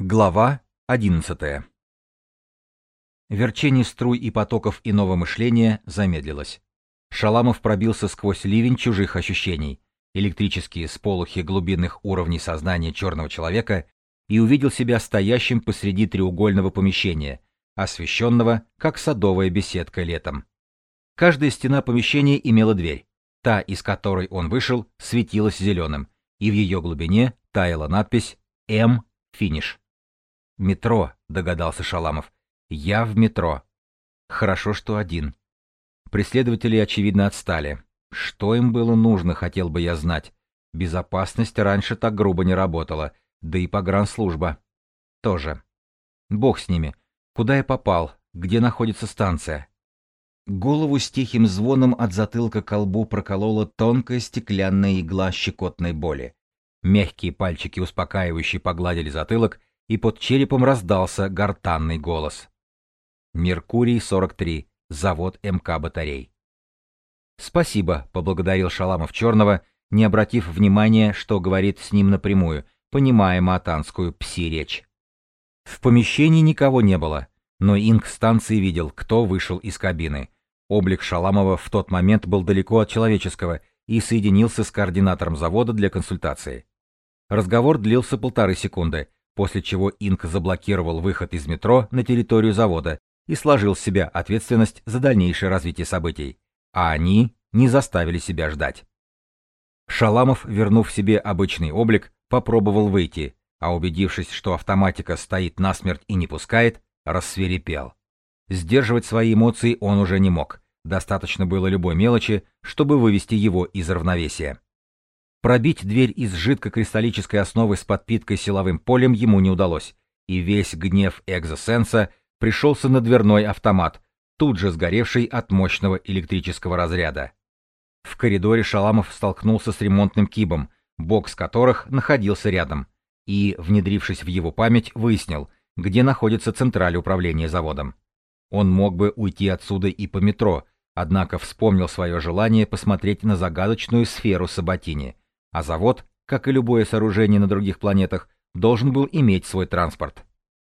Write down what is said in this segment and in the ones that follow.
Глава 11. Верчение струй и потоков иного мышления замедлилось. Шаламов пробился сквозь ливень чужих ощущений, электрические сполохи глубинных уровней сознания черного человека и увидел себя стоящим посреди треугольного помещения, освещенного, как садовая беседка летом. Каждая стена помещения имела дверь. Та, из которой он вышел, светилась зеленым, и в ее глубине таяла надпись «М. Финиш». «Метро», — догадался Шаламов. «Я в метро». Хорошо, что один. Преследователи, очевидно, отстали. Что им было нужно, хотел бы я знать. Безопасность раньше так грубо не работала, да и погранслужба. Тоже. Бог с ними. Куда я попал? Где находится станция? Голову с тихим звоном от затылка к колбу проколола тонкая стеклянная игла щекотной боли. Мягкие пальчики успокаивающе погладили затылок, и под черепом раздался гортанный голос. «Меркурий-43, завод МК батарей». «Спасибо», — поблагодарил Шаламов Черного, не обратив внимания, что говорит с ним напрямую, понимая матанскую пси-речь. В помещении никого не было, но Инк станции видел, кто вышел из кабины. Облик Шаламова в тот момент был далеко от человеческого и соединился с координатором завода для консультации. Разговор длился полторы секунды, после чего Инк заблокировал выход из метро на территорию завода и сложил с себя ответственность за дальнейшее развитие событий, а они не заставили себя ждать. Шаламов, вернув себе обычный облик, попробовал выйти, а убедившись, что автоматика стоит насмерть и не пускает, рассверепел. Сдерживать свои эмоции он уже не мог, достаточно было любой мелочи, чтобы вывести его из равновесия. Пробить дверь из жидкокристаллической основы с подпиткой силовым полем ему не удалось, и весь гнев экзосенса пришелся на дверной автомат, тут же сгоревший от мощного электрического разряда. В коридоре Шаламов столкнулся с ремонтным кибом, бокс которых находился рядом, и, внедрившись в его память, выяснил, где находится централь управления заводом. Он мог бы уйти отсюда и по метро, однако вспомнил свое желание посмотреть на загадочную сферу Саботини — а завод, как и любое сооружение на других планетах, должен был иметь свой транспорт.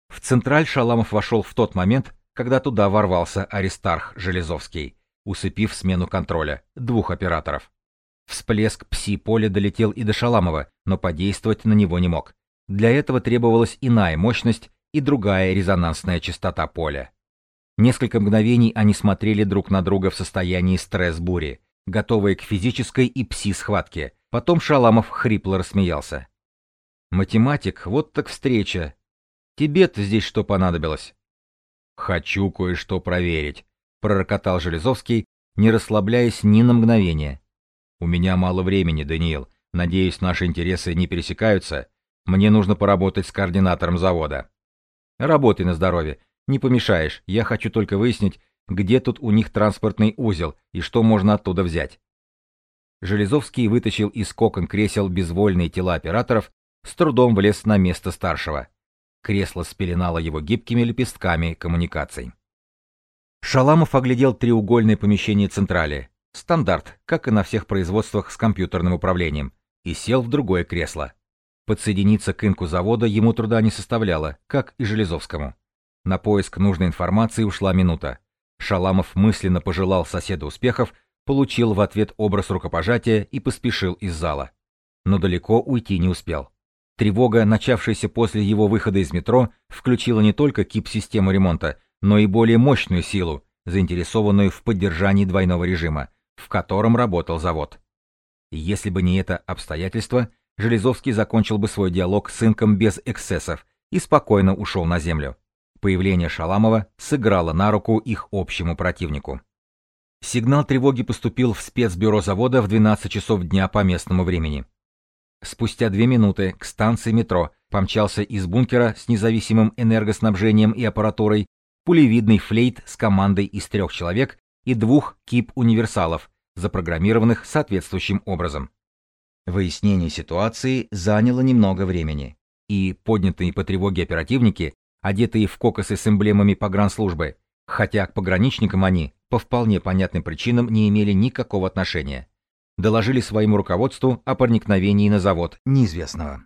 В Централь Шаламов вошел в тот момент, когда туда ворвался Аристарх Железовский, усыпив смену контроля, двух операторов. Всплеск пси-поля долетел и до Шаламова, но подействовать на него не мог. Для этого требовалась иная мощность и другая резонансная частота поля. Несколько мгновений они смотрели друг на друга в состоянии стресс-бури, готовые к физической и пси-схватке, Потом Шаламов хрипло рассмеялся. «Математик, вот так встреча. Тебе-то здесь что понадобилось?» «Хочу кое-что проверить», — пророкотал Железовский, не расслабляясь ни на мгновение. «У меня мало времени, Даниил. Надеюсь, наши интересы не пересекаются. Мне нужно поработать с координатором завода». «Работай на здоровье. Не помешаешь. Я хочу только выяснить, где тут у них транспортный узел и что можно оттуда взять. Железовский вытащил из кокон кресел безвольные тела операторов, с трудом влез на место старшего. Кресло спеленало его гибкими лепестками коммуникаций. Шаламов оглядел треугольное помещение централи, стандарт, как и на всех производствах с компьютерным управлением, и сел в другое кресло. Подсоединиться к инку завода ему труда не составляло, как и Железовскому. На поиск нужной информации ушла минута. Шаламов мысленно пожелал соседу успехов получил в ответ образ рукопожатия и поспешил из зала. Но далеко уйти не успел. Тревога, начавшаяся после его выхода из метро, включила не только КИП-систему ремонта, но и более мощную силу, заинтересованную в поддержании двойного режима, в котором работал завод. Если бы не это обстоятельство, Железовский закончил бы свой диалог с инком без эксцессов и спокойно ушел на землю. Появление Шаламова сыграло на руку их общему противнику. Сигнал тревоги поступил в спецбюро завода в 12 часов дня по местному времени. Спустя две минуты к станции метро помчался из бункера с независимым энергоснабжением и аппаратурой пулевидный флейт с командой из трех человек и двух КИП-универсалов, запрограммированных соответствующим образом. Выяснение ситуации заняло немного времени, и поднятые по тревоге оперативники, одетые в кокосы с эмблемами погранслужбы, хотя к пограничникам они, по вполне понятным причинам не имели никакого отношения. Доложили своему руководству о проникновении на завод неизвестного.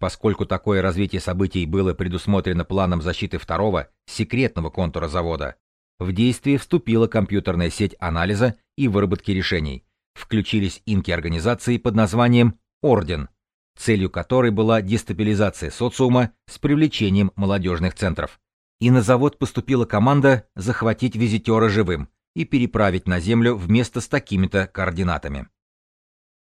Поскольку такое развитие событий было предусмотрено планом защиты второго, секретного контура завода, в действие вступила компьютерная сеть анализа и выработки решений. Включились инки организации под названием «Орден», целью которой была дестабилизация социума с привлечением молодежных центров. И на завод поступила команда захватить визитера живым и переправить на Землю вместо с такими-то координатами.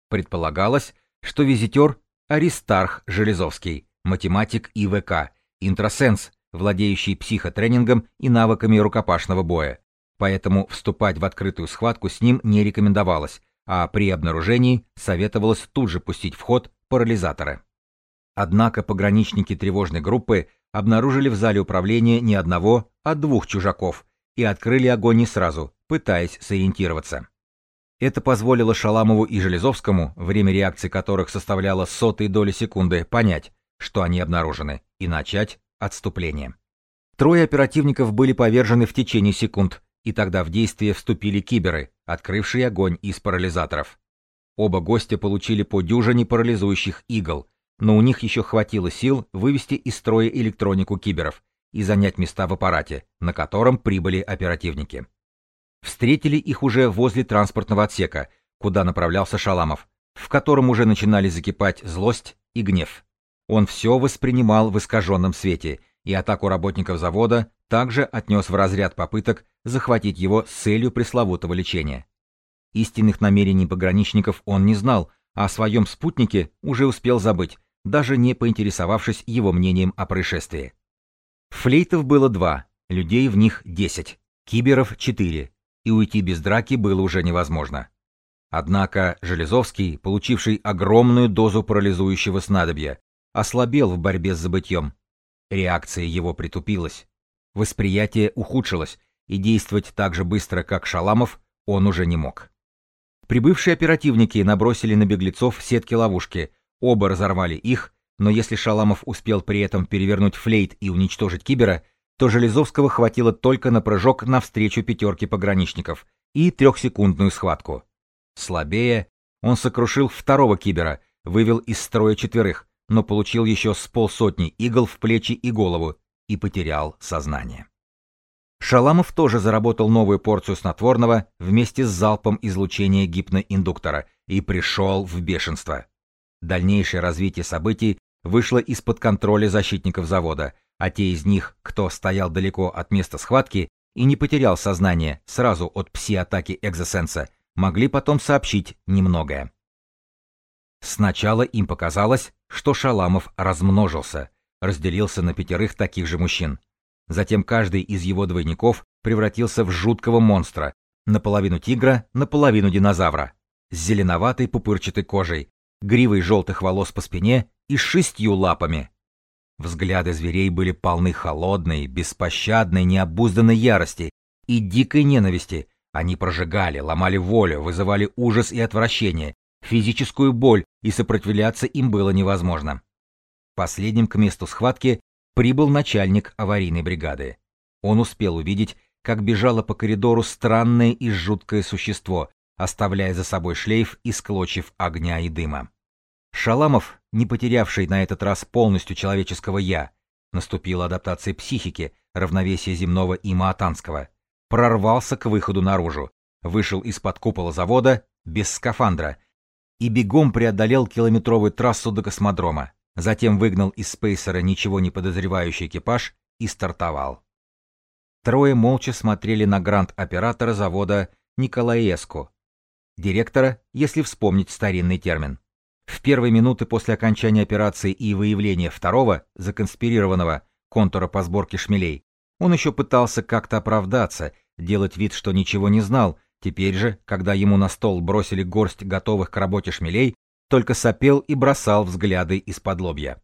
Предполагалось, что визитер – Аристарх Железовский, математик ИВК, интросенс, владеющий психотренингом и навыками рукопашного боя. Поэтому вступать в открытую схватку с ним не рекомендовалось, а при обнаружении советовалось тут же пустить в ход парализаторы. Однако пограничники тревожной группы обнаружили в зале управления не одного, а двух чужаков и открыли огонь не сразу, пытаясь сориентироваться. Это позволило Шаламову и Железовскому, время реакции которых составляло сотые доли секунды, понять, что они обнаружены, и начать отступление. Трое оперативников были повержены в течение секунд, и тогда в действие вступили киберы, открывшие огонь из парализаторов. Оба гостя получили по дюжине парализующих игл, но у них еще хватило сил вывести из строя электронику киберов и занять места в аппарате, на котором прибыли оперативники. Встретили их уже возле транспортного отсека, куда направлялся Шаламов, в котором уже начинали закипать злость и гнев. Он все воспринимал в искаженном свете, и атаку работников завода также отнес в разряд попыток захватить его с целью пресловутого лечения. Истинных намерений пограничников он не знал, о своем спутнике уже успел забыть, даже не поинтересовавшись его мнением о происшествии. Флейтов было два, людей в них десять, киберов четыре, и уйти без драки было уже невозможно. Однако Железовский, получивший огромную дозу парализующего снадобья, ослабел в борьбе с забытьем. Реакция его притупилась. Восприятие ухудшилось, и действовать так же быстро, как Шаламов, он уже не мог. Прибывшие оперативники набросили на беглецов сетки-ловушки, оба разорвали их, но если Шаламов успел при этом перевернуть флейт и уничтожить кибера, то Железовского хватило только на прыжок навстречу пятерке пограничников и трехсекундную схватку. Слабее, он сокрушил второго кибера, вывел из строя четверых, но получил еще с полсотни игл в плечи и голову и потерял сознание. Шаламов тоже заработал новую порцию снотворного вместе с залпом излучения гипноиндуктора и пришел в бешенство. Дальнейшее развитие событий вышло из-под контроля защитников завода, а те из них, кто стоял далеко от места схватки и не потерял сознание сразу от пси-атаки экзосенса, могли потом сообщить немногое. Сначала им показалось, что Шаламов размножился, разделился на пятерых таких же мужчин. Затем каждый из его двойников превратился в жуткого монстра, наполовину тигра, наполовину динозавра, с зеленоватой пупырчатой кожей, гривой желтых волос по спине и шестью лапами. Взгляды зверей были полны холодной, беспощадной, необузданной ярости и дикой ненависти. Они прожигали, ломали волю, вызывали ужас и отвращение, физическую боль, и сопротивляться им было невозможно. Последним к месту схватки прибыл начальник аварийной бригады. Он успел увидеть, как бежало по коридору странное и жуткое существо, оставляя за собой шлейф из клочев огня и дыма. Шаламов, не потерявший на этот раз полностью человеческого «я», наступила адаптация психики, равновесие земного и маатанского, прорвался к выходу наружу, вышел из-под купола завода без скафандра и бегом преодолел километровую трассу до космодрома, затем выгнал из спейсера ничего не подозревающий экипаж и стартовал. Трое молча смотрели на грант-оператора завода Николаеску, директора, если вспомнить старинный термин. В первые минуты после окончания операции и выявления второго, законспирированного, контура по сборке шмелей, он еще пытался как-то оправдаться, делать вид, что ничего не знал, Теперь же, когда ему на стол бросили горсть готовых к работе шмелей, только сопел и бросал взгляды из-под лобья.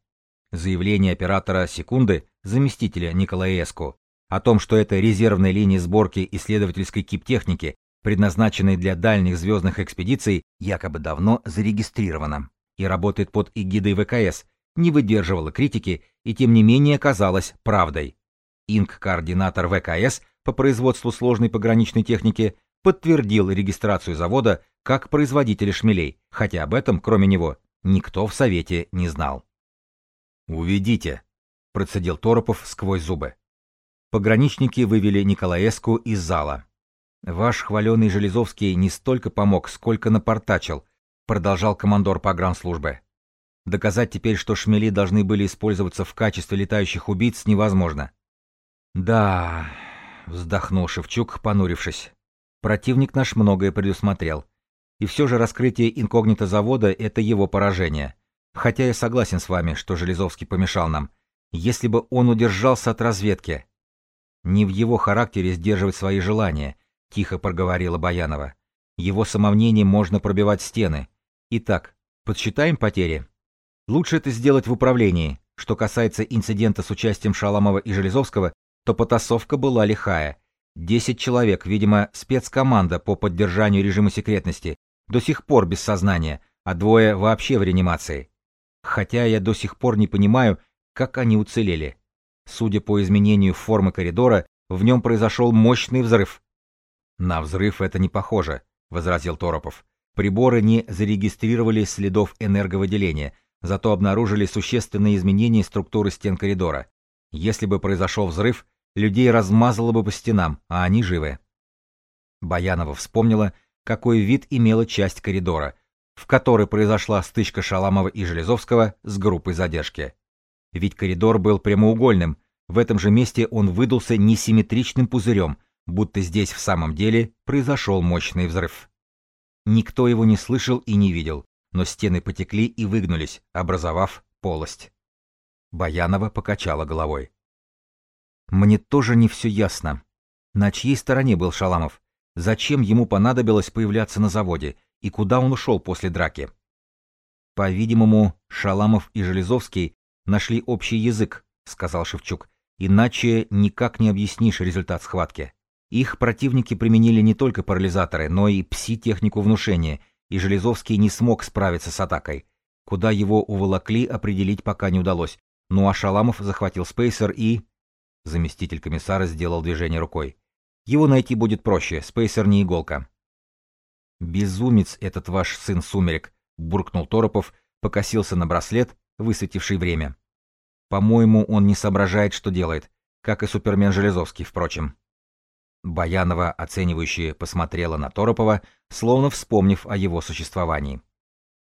Заявление оператора «Секунды», заместителя Николаеску, о том, что это резервная линия сборки исследовательской кибтехники, предназначенной для дальних звездных экспедиций, якобы давно зарегистрирована и работает под эгидой ВКС, не выдерживала критики и тем не менее оказалась правдой. Инк-координатор ВКС по производству сложной пограничной техники подтвердил регистрацию завода как производителя шмелей, хотя об этом, кроме него, никто в Совете не знал. «Уведите», — процедил Торопов сквозь зубы. Пограничники вывели Николаеску из зала. «Ваш хваленый Железовский не столько помог, сколько напортачил», — продолжал командор погранслужбы. «Доказать теперь, что шмели должны были использоваться в качестве летающих убийц, невозможно». «Да...» — вздохнул Шевчук, понурившись. «Противник наш многое предусмотрел. И все же раскрытие инкогнито завода — это его поражение. Хотя я согласен с вами, что Железовский помешал нам. Если бы он удержался от разведки...» «Не в его характере сдерживать свои желания», — тихо проговорила Баянова. «Его самомнением можно пробивать стены. Итак, подсчитаем потери. Лучше это сделать в управлении. Что касается инцидента с участием Шаламова и Железовского, то потасовка была лихая. Десять человек, видимо, спецкоманда по поддержанию режима секретности, до сих пор без сознания, а двое вообще в реанимации. Хотя я до сих пор не понимаю, как они уцелели. Судя по изменению формы коридора, в нем произошел мощный взрыв. «На взрыв это не похоже», — возразил Торопов. «Приборы не зарегистрировали следов энерговыделения, зато обнаружили существенные изменения структуры стен коридора. Если бы произошел взрыв, людей размазало бы по стенам, а они живы». Баянова вспомнила, какой вид имела часть коридора, в которой произошла стычка Шаламова и Железовского с группой задержки. Ведь коридор был прямоугольным, в этом же месте он выдался несимметричным пузырем, будто здесь в самом деле произошел мощный взрыв. Никто его не слышал и не видел, но стены потекли и выгнулись, образовав полость. Баянова покачала головой. «Мне тоже не все ясно. На чьей стороне был Шаламов? Зачем ему понадобилось появляться на заводе? И куда он ушел после драки?» По-видимому, Шаламов и Железовский нашли общий язык, сказал Шевчук. Иначе никак не объяснишь результат схватки. Их противники применили не только парализаторы, но и пси-технику внушения, и Железовский не смог справиться с атакой. Куда его уволокли, определить пока не удалось. Ну а Шаламов захватил спейсер и... Заместитель комиссара сделал движение рукой. Его найти будет проще, спейсер не иголка. «Безумец этот ваш сын Сумерек», — буркнул Торопов, покосился на браслет, высветивший время. По-моему, он не соображает, что делает, как и супермен Железовский, впрочем. Баянова, оценивающе, посмотрела на Торопова, словно вспомнив о его существовании.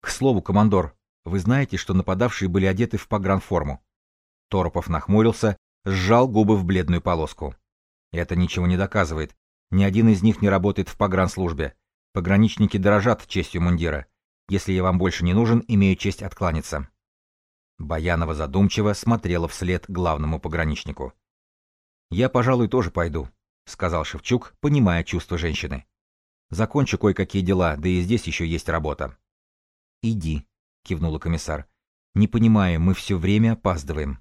«К слову, командор, вы знаете, что нападавшие были одеты в погранформу?» Торопов нахмурился, сжал губы в бледную полоску. «Это ничего не доказывает. Ни один из них не работает в погранслужбе. Пограничники дорожат честью мундира. Если я вам больше не нужен, имею честь откланяться». Баянова задумчиво смотрела вслед главному пограничнику. «Я, пожалуй, тоже пойду», — сказал Шевчук, понимая чувства женщины. «Закончу кое-какие дела, да и здесь еще есть работа». «Иди», — кивнула комиссар. «Не понимаю, мы все время опаздываем».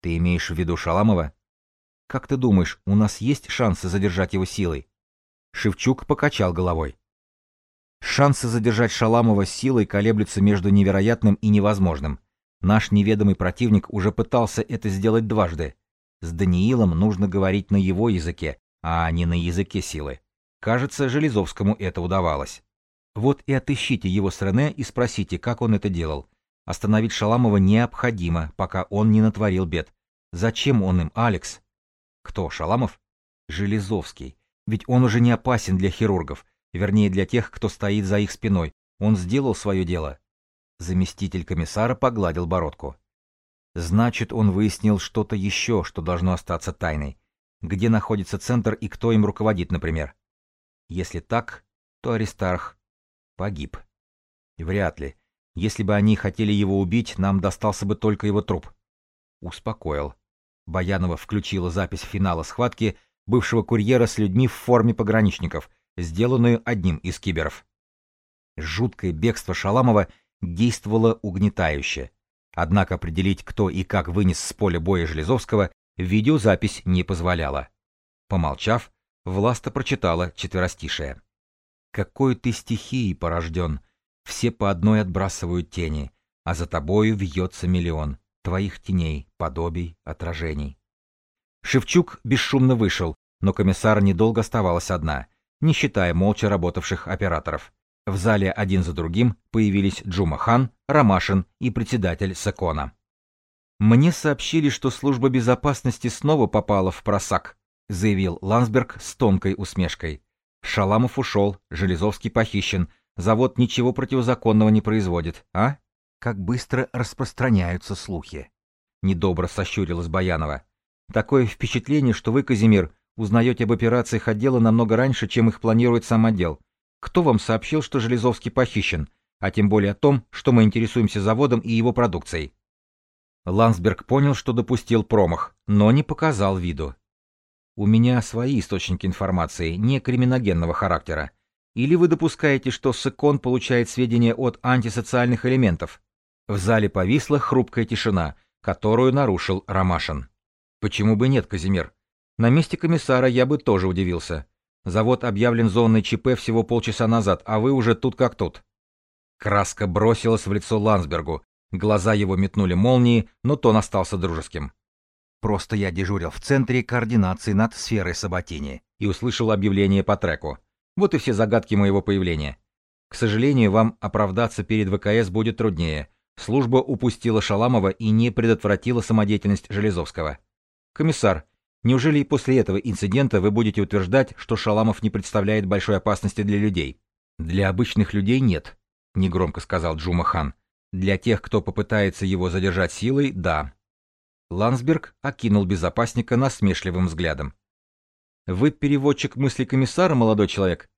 «Ты имеешь в виду Шаламова?» «Как ты думаешь, у нас есть шансы задержать его силой?» Шевчук покачал головой. Шансы задержать Шаламова силой колеблются между невероятным и невозможным. Наш неведомый противник уже пытался это сделать дважды. С Даниилом нужно говорить на его языке, а не на языке силы. Кажется, Железовскому это удавалось. Вот и отыщите его с Рене и спросите, как он это делал. Остановить Шаламова необходимо, пока он не натворил бед. Зачем он им, Алекс? Кто, Шаламов? Железовский. Ведь он уже не опасен для хирургов, вернее для тех, кто стоит за их спиной. Он сделал свое дело. Заместитель комиссара погладил бородку. Значит, он выяснил что-то еще, что должно остаться тайной. Где находится центр и кто им руководит, например. Если так, то Аристарх погиб. Вряд ли. Если бы они хотели его убить, нам достался бы только его труп. Успокоил. Баянова включила запись финала схватки бывшего курьера с людьми в форме пограничников, сделанную одним из киберов. Жуткое бегство Шаламова действовало угнетающе. Однако определить, кто и как вынес с поля боя Железовского, видеозапись не позволяла. Помолчав, Власта прочитала четверостишее. «Какой ты стихией порожден, все по одной отбрасывают тени, а за тобою вьется миллион твоих теней, подобий, отражений». Шевчук бесшумно вышел, но комиссар недолго оставалась одна, не считая молча работавших операторов. В зале один за другим появились Джума Хан, Ромашин и председатель Секона. Мне сообщили, что служба безопасности снова попала в просак, заявил Ландсберг с тонкой усмешкой. Шаламов ушел, Железовский похищен, завод ничего противозаконного не производит, а? Как быстро распространяются слухи. Недобро сощурилась Баянова. Такое впечатление, что вы, Казимир, узнаете об операциях отдела намного раньше, чем их планирует сам отдел. Кто вам сообщил, что Железовский похищен, а тем более о том, что мы интересуемся заводом и его продукцией? Ландсберг понял, что допустил промах, но не показал виду. У меня свои источники информации, не криминогенного характера. Или вы допускаете, что Секон получает сведения от антисоциальных элементов? В зале повисла хрупкая тишина, которую нарушил Ромашин. Почему бы нет, Казимир? На месте комиссара я бы тоже удивился. Завод объявлен зоной ЧП всего полчаса назад, а вы уже тут как тут. Краска бросилась в лицо Ландсбергу. Глаза его метнули молнии, но тон остался дружеским. Просто я дежурил в центре координации над сферой Саботини и услышал объявление по треку. Вот и все загадки моего появления. К сожалению, вам оправдаться перед ВКС будет труднее. Служба упустила Шаламова и не предотвратила самодеятельность Железовского. Комиссар, неужели и после этого инцидента вы будете утверждать, что Шаламов не представляет большой опасности для людей? Для обычных людей нет, негромко сказал Джума Хан. Для тех, кто попытается его задержать силой, да. Ландсберг окинул безопасника насмешливым взглядом. Вы переводчик мысли комиссара, молодой человек?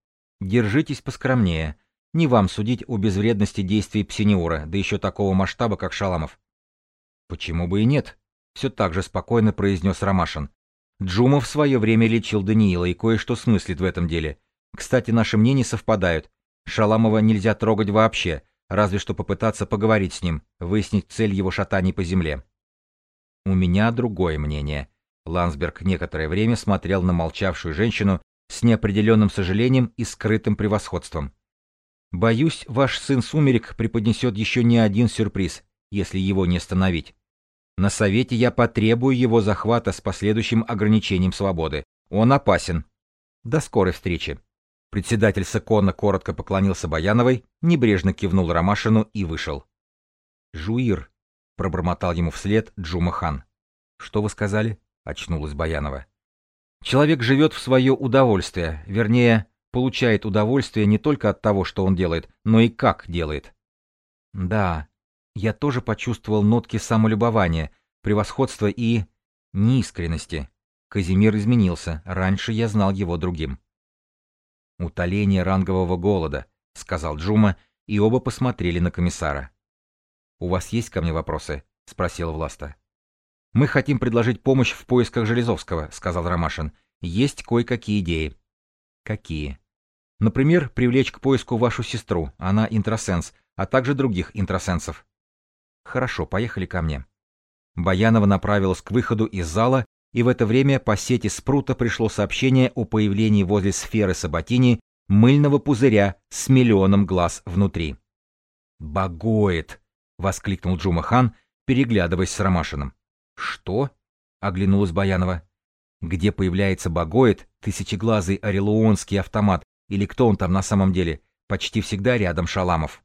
Держитесь поскромнее. Не вам судить о безвредности действий Псиниура, да еще такого масштаба, как Шаламов. Почему бы и нет? Все так же спокойно произнес Ромашин. Джумов в свое время лечил Даниила и кое-что смыслит в этом деле. Кстати, наши мнения совпадают. Шаламова нельзя трогать вообще, разве что попытаться поговорить с ним, выяснить цель его шатаний по земле. У меня другое мнение. Ландсберг некоторое время смотрел на молчавшую женщину с неопределенным сожалением и скрытым превосходством. «Боюсь, ваш сын Сумерек преподнесет еще не один сюрприз, если его не остановить. На совете я потребую его захвата с последующим ограничением свободы. Он опасен. До скорой встречи». Председатель Сакона коротко поклонился Баяновой, небрежно кивнул Ромашину и вышел. «Жуир», — пробормотал ему вслед Джумахан. «Что вы сказали?» очнулась Баянова. Человек живет в свое удовольствие, вернее, получает удовольствие не только от того, что он делает, но и как делает. Да, я тоже почувствовал нотки самолюбования, превосходства и... неискренности. Казимир изменился, раньше я знал его другим. «Утоление рангового голода», — сказал Джума, и оба посмотрели на комиссара. «У вас есть ко мне вопросы?» — спросил Власта. «Мы хотим предложить помощь в поисках Железовского», — сказал Ромашин. «Есть кое-какие идеи». «Какие?» «Например, привлечь к поиску вашу сестру, она интросенс, а также других интросенсов». «Хорошо, поехали ко мне». Баянова направилась к выходу из зала, и в это время по сети Спрута пришло сообщение о появлении возле сферы Саботини мыльного пузыря с миллионом глаз внутри. «Багоид!» — воскликнул Джума Хан, переглядываясь с Ромашиным. «Что?» — оглянулась Баянова. «Где появляется Багоид, тысячеглазый орелуонский автомат, или кто он там на самом деле, почти всегда рядом Шаламов».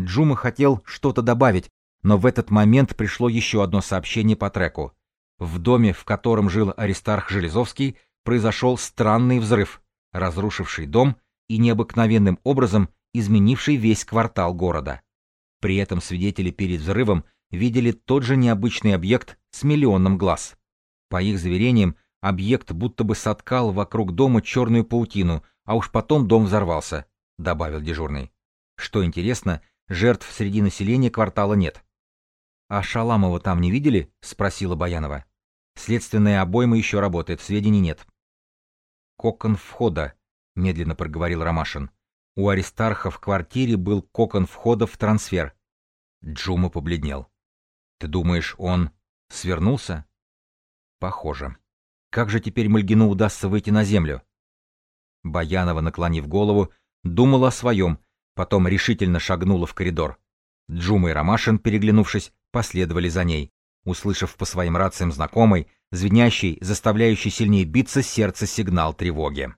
Джума хотел что-то добавить, но в этот момент пришло еще одно сообщение по треку. В доме, в котором жил Аристарх Железовский, произошел странный взрыв, разрушивший дом и необыкновенным образом изменивший весь квартал города. При этом свидетели перед взрывом видели тот же необычный объект с миллионом глаз. По их заверениям, объект будто бы соткал вокруг дома черную паутину, а уж потом дом взорвался, добавил дежурный. Что интересно, жертв среди населения квартала нет. А Шаламова там не видели? спросила Баянова. Следственная обойма еще работает, сведений нет. Кокон входа, медленно проговорил Ромашин. У Аристарха в квартире был кокон входа в трансфер. Джума побледнел. Ты думаешь, он свернулся? Похоже. Как же теперь Мальгину удастся выйти на землю? Баянова, наклонив голову, думала о своем, потом решительно шагнула в коридор. Джума и Ромашин, переглянувшись, последовали за ней, услышав по своим рациям знакомый, звенящий, заставляющий сильнее биться сердце сигнал тревоги.